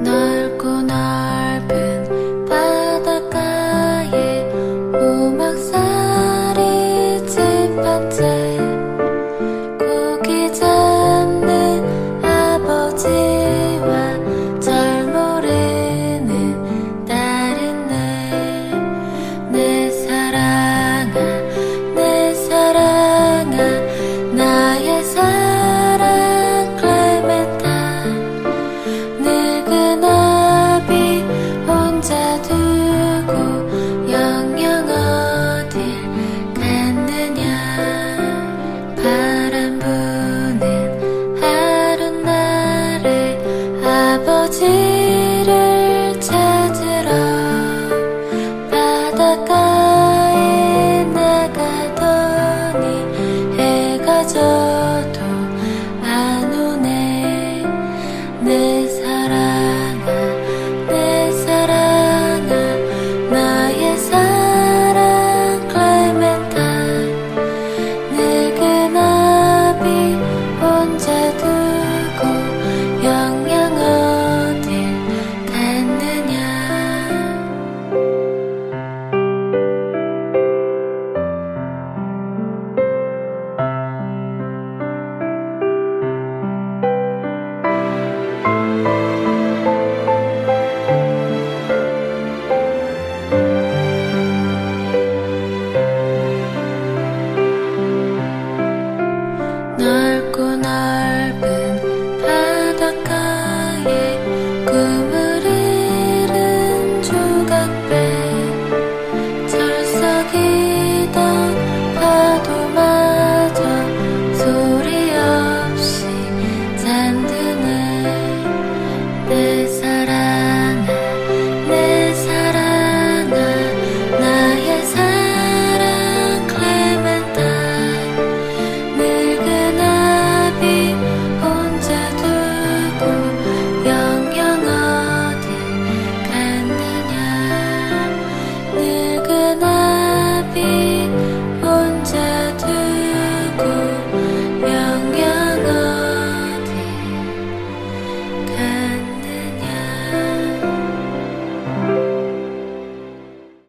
那